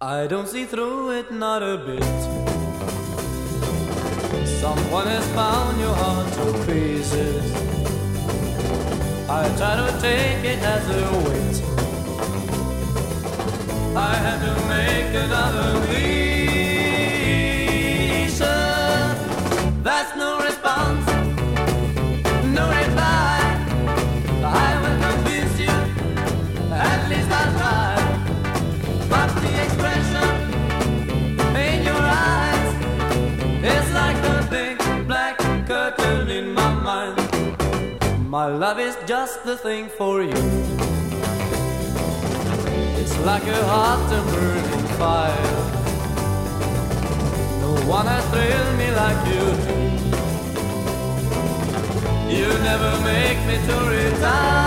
I don't see through it, not a bit. Someone has found your heart to pieces. I try to take it as a weight. I had to make another My love is just the thing for you. It's like a hot and burning fire. No one has thrilled me like you do. You never make me to retire.